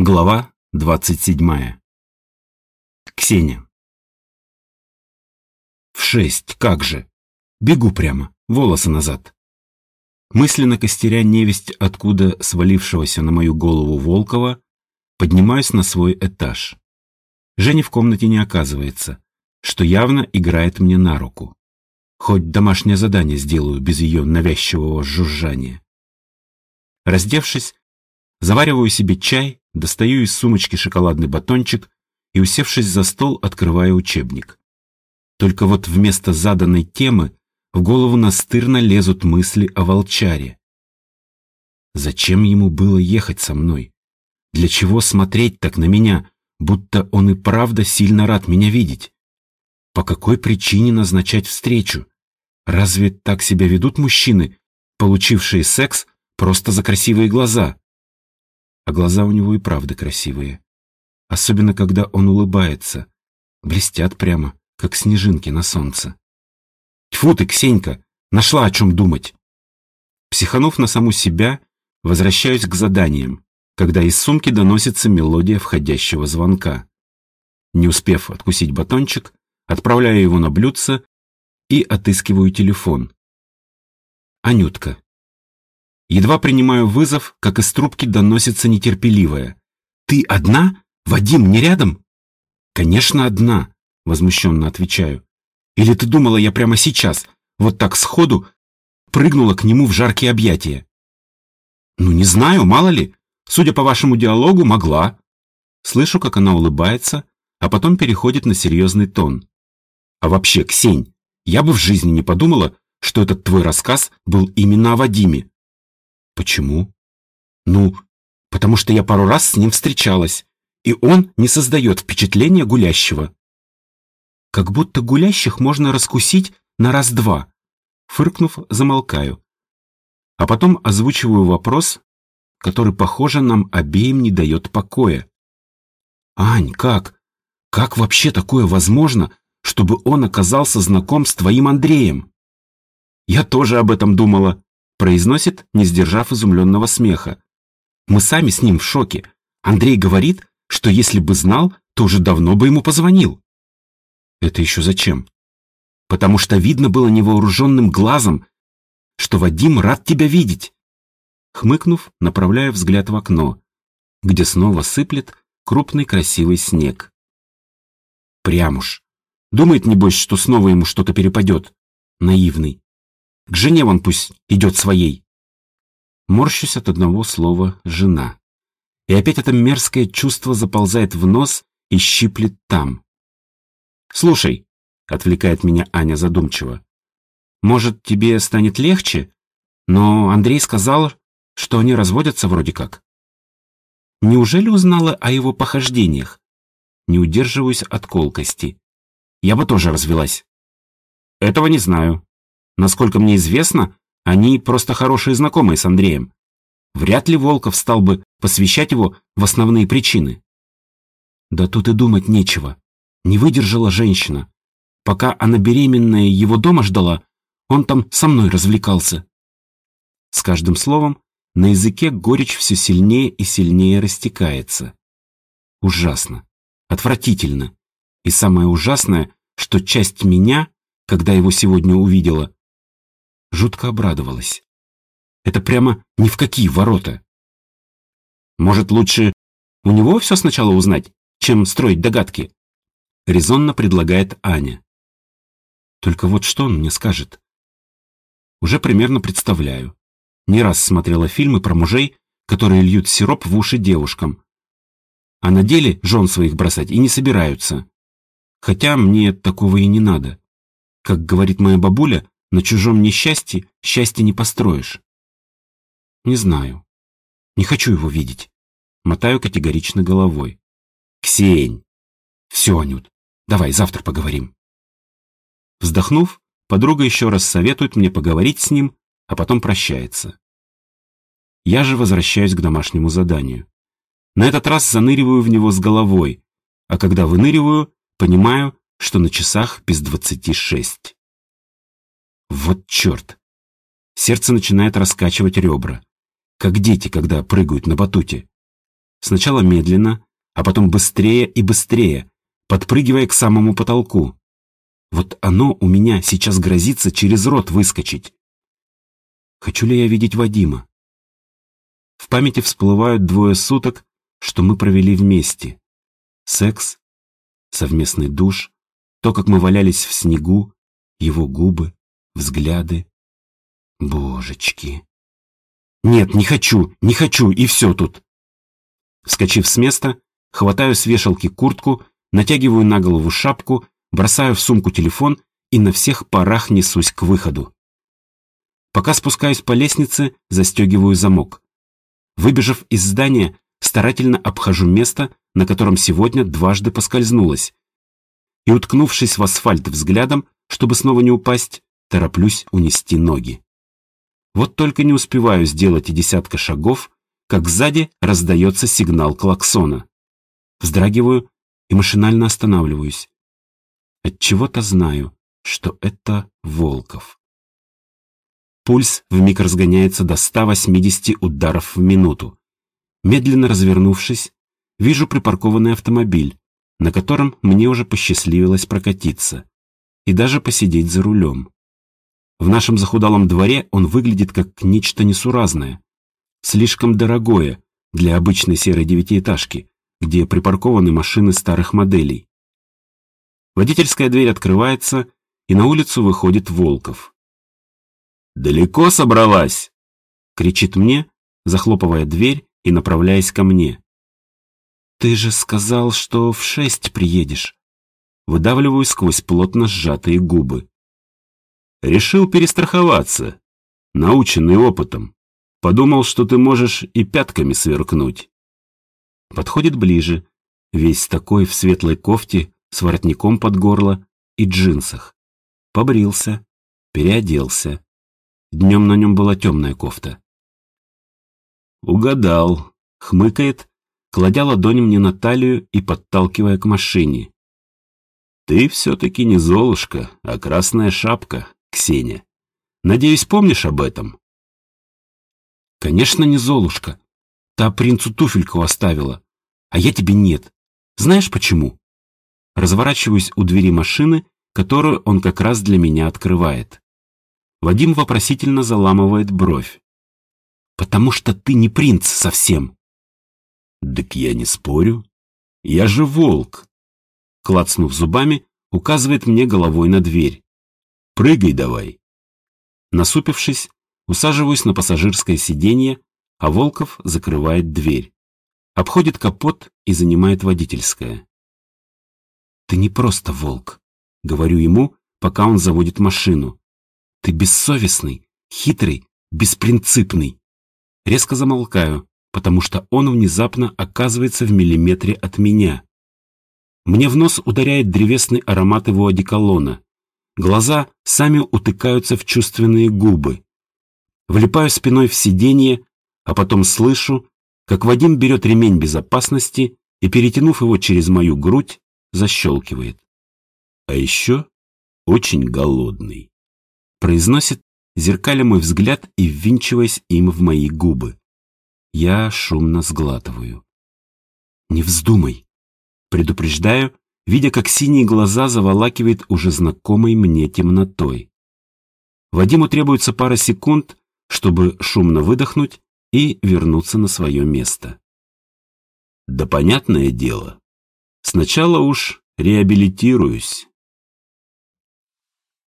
Глава 27. Ксения. В шесть, как же. Бегу прямо, волосы назад. Мысленно костеря невесть, откуда свалившегося на мою голову Волкова, поднимаюсь на свой этаж. Жени в комнате не оказывается, что явно играет мне на руку. Хоть домашнее задание сделаю без ее навязчивого жужжания. Раздевшись, завариваю себе чай Достаю из сумочки шоколадный батончик и, усевшись за стол, открываю учебник. Только вот вместо заданной темы в голову настырно лезут мысли о волчаре. Зачем ему было ехать со мной? Для чего смотреть так на меня, будто он и правда сильно рад меня видеть? По какой причине назначать встречу? Разве так себя ведут мужчины, получившие секс просто за красивые глаза? А глаза у него и правда красивые. Особенно, когда он улыбается. Блестят прямо, как снежинки на солнце. Тьфу ты, Ксенька, нашла о чем думать. Психанув на саму себя, возвращаюсь к заданиям, когда из сумки доносится мелодия входящего звонка. Не успев откусить батончик, отправляю его на блюдце и отыскиваю телефон. Анютка. Едва принимаю вызов, как из трубки доносится нетерпеливое. «Ты одна? Вадим не рядом?» «Конечно, одна», — возмущенно отвечаю. «Или ты думала, я прямо сейчас, вот так сходу, прыгнула к нему в жаркие объятия?» «Ну, не знаю, мало ли. Судя по вашему диалогу, могла». Слышу, как она улыбается, а потом переходит на серьезный тон. «А вообще, Ксень, я бы в жизни не подумала, что этот твой рассказ был именно о Вадиме. Почему? Ну, потому что я пару раз с ним встречалась, и он не создает впечатления гулящего. Как будто гулящих можно раскусить на раз-два. Фыркнув, замолкаю. А потом озвучиваю вопрос, который, похоже, нам обеим не дает покоя. «Ань, как? Как вообще такое возможно, чтобы он оказался знаком с твоим Андреем?» «Я тоже об этом думала», произносит, не сдержав изумленного смеха. Мы сами с ним в шоке. Андрей говорит, что если бы знал, то уже давно бы ему позвонил. Это еще зачем? Потому что видно было невооруженным глазом, что Вадим рад тебя видеть. Хмыкнув, направляю взгляд в окно, где снова сыплет крупный красивый снег. Прям уж. Думает, небось, что снова ему что-то перепадет. Наивный. К жене вон пусть идет своей. Морщусь от одного слова «жена». И опять это мерзкое чувство заползает в нос и щиплет там. «Слушай», — отвлекает меня Аня задумчиво, «может, тебе станет легче? Но Андрей сказал, что они разводятся вроде как». Неужели узнала о его похождениях? Не удерживаюсь от колкости. Я бы тоже развелась. Этого не знаю. Насколько мне известно, они просто хорошие знакомые с Андреем. Вряд ли Волков стал бы посвящать его в основные причины. Да тут и думать нечего. Не выдержала женщина. Пока она беременная его дома ждала, он там со мной развлекался. С каждым словом на языке горечь все сильнее и сильнее растекается. Ужасно. Отвратительно. И самое ужасное, что часть меня, когда его сегодня увидела, жутко обрадовалась. Это прямо ни в какие ворота. Может, лучше у него все сначала узнать, чем строить догадки? Резонно предлагает Аня. Только вот что он мне скажет? Уже примерно представляю. Не раз смотрела фильмы про мужей, которые льют сироп в уши девушкам. А на деле жен своих бросать и не собираются. Хотя мне такого и не надо. Как говорит моя бабуля, на чужом несчастье счастье не построишь. Не знаю. Не хочу его видеть. Мотаю категорично головой. Ксень! Все, Анют, давай завтра поговорим. Вздохнув, подруга еще раз советует мне поговорить с ним, а потом прощается. Я же возвращаюсь к домашнему заданию. На этот раз заныриваю в него с головой, а когда выныриваю, понимаю, что на часах без двадцати шесть. Вот черт! Сердце начинает раскачивать ребра, как дети, когда прыгают на батуте. Сначала медленно, а потом быстрее и быстрее, подпрыгивая к самому потолку. Вот оно у меня сейчас грозится через рот выскочить. Хочу ли я видеть Вадима? В памяти всплывают двое суток, что мы провели вместе. Секс, совместный душ, то, как мы валялись в снегу, его губы, взгляды. Божечки. Нет, не хочу, не хочу, и все тут. Вскочив с места, хватаю с вешалки куртку, натягиваю на голову шапку, бросаю в сумку телефон и на всех парах несусь к выходу. Пока спускаюсь по лестнице, застегиваю замок. Выбежав из здания, старательно обхожу место, на котором сегодня дважды поскользнулась. И, уткнувшись в асфальт взглядом, чтобы снова не упасть, тороплюсь унести ноги. Вот только не успеваю сделать и десятка шагов, как сзади раздается сигнал клаксона. Вздрагиваю и машинально останавливаюсь. От чего то знаю, что это Волков. Пульс вмиг разгоняется до 180 ударов в минуту. Медленно развернувшись, вижу припаркованный автомобиль, на котором мне уже посчастливилось прокатиться и даже посидеть за рулем. В нашем захудалом дворе он выглядит как нечто несуразное, слишком дорогое для обычной серой девятиэтажки, где припаркованы машины старых моделей. Водительская дверь открывается, и на улицу выходит Волков. «Далеко собралась?» — кричит мне, захлопывая дверь и направляясь ко мне. «Ты же сказал, что в шесть приедешь». Выдавливаю сквозь плотно сжатые губы. Решил перестраховаться, наученный опытом. Подумал, что ты можешь и пятками сверкнуть. Подходит ближе, весь такой в светлой кофте, с воротником под горло и джинсах. Побрился, переоделся. Днем на нем была темная кофта. Угадал, хмыкает, кладя ладонь мне на талию и подталкивая к машине. Ты все-таки не Золушка, а красная шапка, Ксения. Надеюсь, помнишь об этом? Конечно, не Золушка. Та принцу туфельку оставила, а я тебе нет. Знаешь почему? Разворачиваюсь у двери машины, которую он как раз для меня открывает. Вадим вопросительно заламывает бровь. «Потому что ты не принц совсем». «Так я не спорю. Я же волк». Клацнув зубами, указывает мне головой на дверь. «Прыгай давай». Насупившись, усаживаюсь на пассажирское сиденье, а Волков закрывает дверь. Обходит капот и занимает водительское. «Ты не просто волк», — говорю ему, пока он заводит машину. «Ты бессовестный, хитрый, беспринципный». Резко замолкаю, потому что он внезапно оказывается в миллиметре от меня. Мне в нос ударяет древесный аромат его одеколона. Глаза сами утыкаются в чувственные губы. Влипаю спиной в сиденье, а потом слышу, как Вадим берет ремень безопасности и, перетянув его через мою грудь, защелкивает. А еще очень голодный. Произносит, зеркаля мой взгляд и ввинчиваясь им в мои губы. Я шумно сглатываю. «Не вздумай!» Предупреждаю, видя, как синие глаза заволакивает уже знакомой мне темнотой. Вадиму требуется пара секунд, чтобы шумно выдохнуть и вернуться на свое место. Да понятное дело. Сначала уж реабилитируюсь.